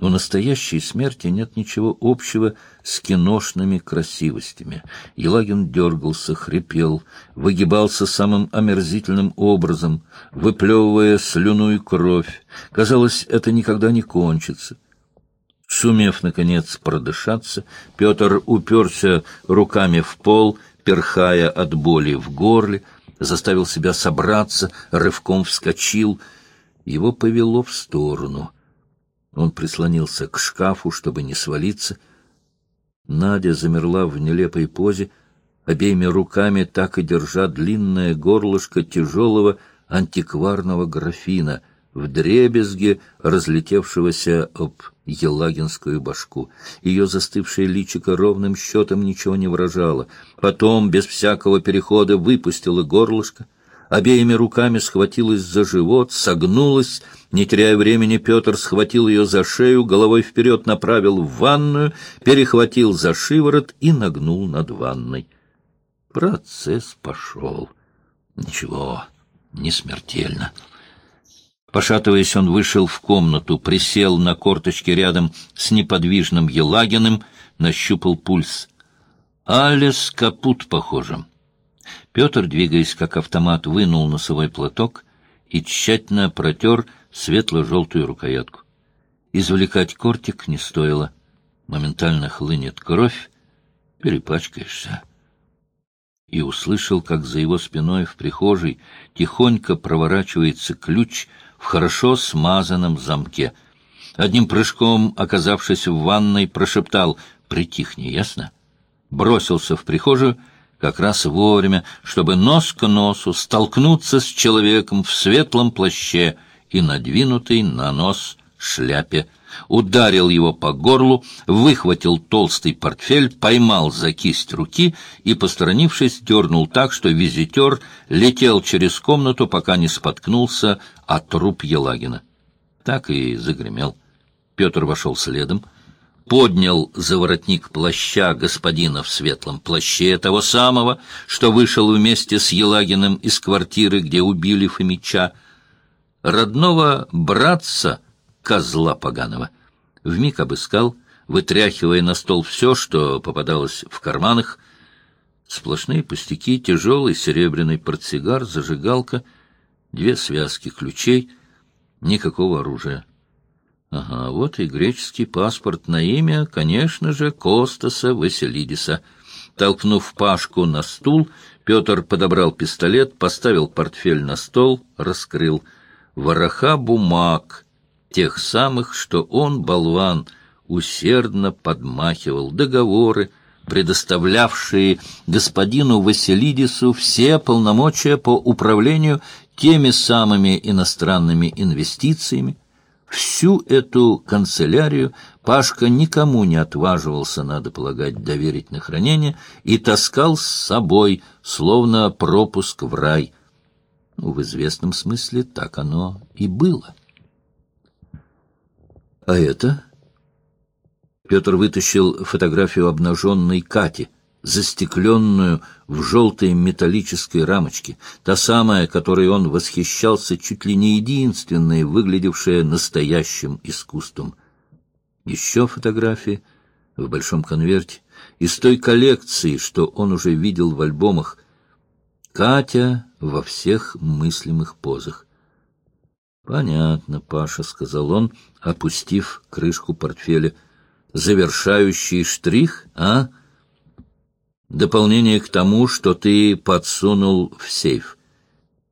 У настоящей смерти нет ничего общего с киношными красивостями. Елагин дергался, хрипел, выгибался самым омерзительным образом, выплевывая слюну и кровь. Казалось, это никогда не кончится. Сумев, наконец, продышаться, Петр уперся руками в пол, перхая от боли в горле, заставил себя собраться, рывком вскочил. Его повело в сторону — он прислонился к шкафу, чтобы не свалиться. Надя замерла в нелепой позе, обеими руками так и держа длинное горлышко тяжелого антикварного графина в дребезге, разлетевшегося об елагинскую башку. Ее застывшее личико ровным счетом ничего не выражало. Потом, без всякого перехода, выпустила горлышко — обеими руками схватилась за живот, согнулась. Не теряя времени, Петр схватил ее за шею, головой вперед направил в ванную, перехватил за шиворот и нагнул над ванной. Процесс пошел. Ничего, не смертельно. Пошатываясь, он вышел в комнату, присел на корточке рядом с неподвижным Елагиным, нащупал пульс. Алис капут, похоже. Петр, двигаясь как автомат, вынул носовой платок и тщательно протер светло-желтую рукоятку. Извлекать кортик не стоило. Моментально хлынет кровь, перепачкаешься. И услышал, как за его спиной в прихожей тихонько проворачивается ключ в хорошо смазанном замке. Одним прыжком, оказавшись в ванной, прошептал «Притихни, ясно?» Бросился в прихожую — как раз вовремя, чтобы нос к носу столкнуться с человеком в светлом плаще и надвинутой на нос шляпе. Ударил его по горлу, выхватил толстый портфель, поймал за кисть руки и, посторонившись, дернул так, что визитер летел через комнату, пока не споткнулся от труп Елагина. Так и загремел. Петр вошел следом поднял за воротник плаща господина в светлом плаще, того самого, что вышел вместе с Елагиным из квартиры, где убили Фомича, родного братца козла поганого. Вмиг обыскал, вытряхивая на стол все, что попадалось в карманах, сплошные пустяки, тяжелый серебряный портсигар, зажигалка, две связки ключей, никакого оружия. Ага, вот и греческий паспорт на имя, конечно же, Костаса Василидиса. Толкнув Пашку на стул, Петр подобрал пистолет, поставил портфель на стол, раскрыл. Вороха бумаг, тех самых, что он, болван, усердно подмахивал, договоры, предоставлявшие господину Василидису все полномочия по управлению теми самыми иностранными инвестициями, Всю эту канцелярию Пашка никому не отваживался, надо полагать, доверить на хранение, и таскал с собой, словно пропуск в рай. Ну, в известном смысле так оно и было. А это? Петр вытащил фотографию обнаженной Кати — застекленную в желтой металлической рамочке, та самая, которой он восхищался, чуть ли не единственная, выглядевшая настоящим искусством. Еще фотографии в большом конверте из той коллекции, что он уже видел в альбомах. Катя во всех мыслимых позах. «Понятно, Паша», — сказал он, опустив крышку портфеля. «Завершающий штрих, а?» Дополнение к тому, что ты подсунул в сейф.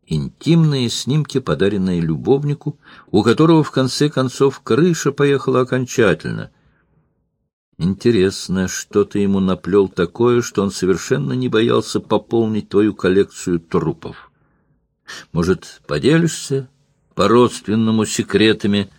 Интимные снимки, подаренные любовнику, у которого в конце концов крыша поехала окончательно. Интересно, что ты ему наплел такое, что он совершенно не боялся пополнить твою коллекцию трупов. Может, поделишься по-родственному секретами?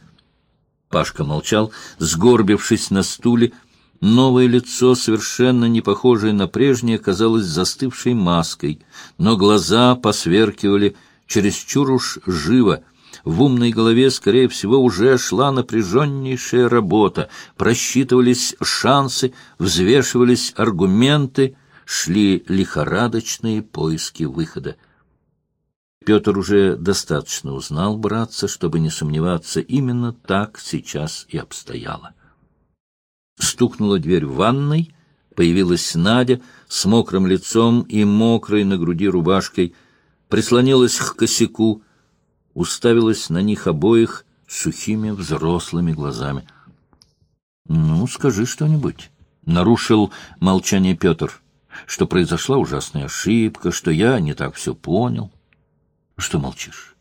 Пашка молчал, сгорбившись на стуле, Новое лицо, совершенно не похожее на прежнее, казалось застывшей маской, но глаза посверкивали чересчур уж живо. В умной голове, скорее всего, уже шла напряженнейшая работа, просчитывались шансы, взвешивались аргументы, шли лихорадочные поиски выхода. Петр уже достаточно узнал братца, чтобы не сомневаться, именно так сейчас и обстояло. Стукнула дверь в ванной, появилась Надя с мокрым лицом и мокрой на груди рубашкой, прислонилась к косяку, уставилась на них обоих сухими взрослыми глазами. — Ну, скажи что-нибудь. — нарушил молчание Петр, — что произошла ужасная ошибка, что я не так все понял. — Что молчишь?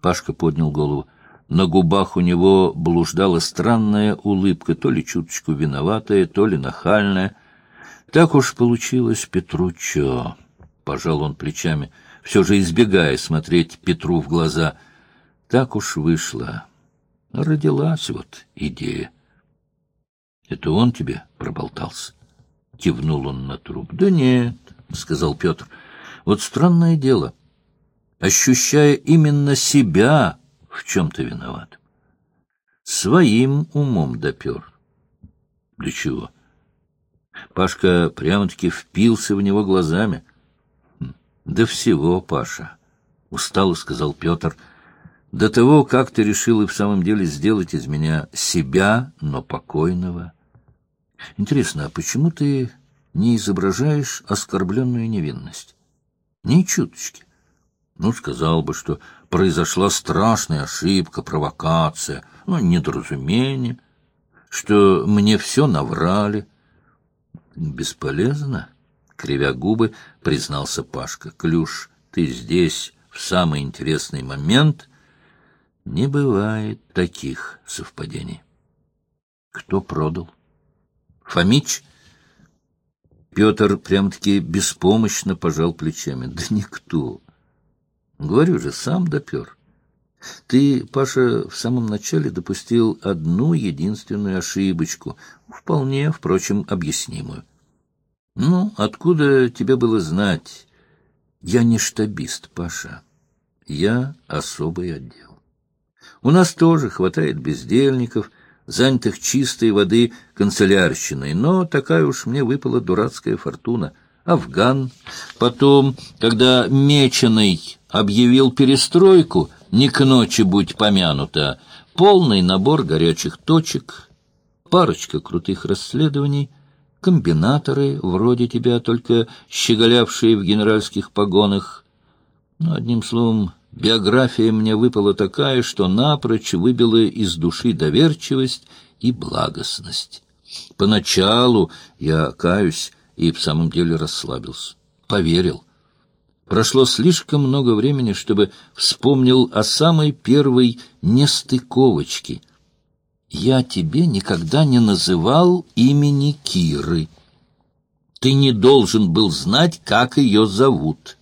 Пашка поднял голову. На губах у него блуждала странная улыбка, то ли чуточку виноватая, то ли нахальная. Так уж получилось, Петручо, — пожал он плечами, все же избегая смотреть Петру в глаза. Так уж вышло. Родилась вот идея. — Это он тебе проболтался? — кивнул он на труп. — Да нет, — сказал Петр. — Вот странное дело. Ощущая именно себя в чем-то виноват. Своим умом допер. Для чего? Пашка прямо-таки впился в него глазами. Хм, «Да всего, Паша», — устало сказал Петр, — «до того, как ты решил и в самом деле сделать из меня себя, но покойного. Интересно, а почему ты не изображаешь оскорбленную невинность? Ни чуточки. Ну, сказал бы, что произошла страшная ошибка, провокация, ну, недоразумение, что мне все наврали. Бесполезно, кривя губы, признался Пашка. Клюш, ты здесь в самый интересный момент. Не бывает таких совпадений. Кто продал? Фомич? Петр прям-таки беспомощно пожал плечами. Да никто. Говорю же, сам допер. Ты, Паша, в самом начале допустил одну единственную ошибочку, вполне, впрочем, объяснимую. Ну, откуда тебе было знать? Я не штабист, Паша. Я особый отдел. У нас тоже хватает бездельников, занятых чистой воды канцелярщиной, но такая уж мне выпала дурацкая фортуна. Афган. Потом, когда Меченый объявил перестройку, не к ночи будь помянута, полный набор горячих точек, парочка крутых расследований, комбинаторы, вроде тебя, только щеголявшие в генеральских погонах. Ну, одним словом, биография мне выпала такая, что напрочь выбила из души доверчивость и благостность. Поначалу, я каюсь, и в самом деле расслабился. Поверил. Прошло слишком много времени, чтобы вспомнил о самой первой нестыковочке. Я тебе никогда не называл имени Киры. Ты не должен был знать, как ее зовут.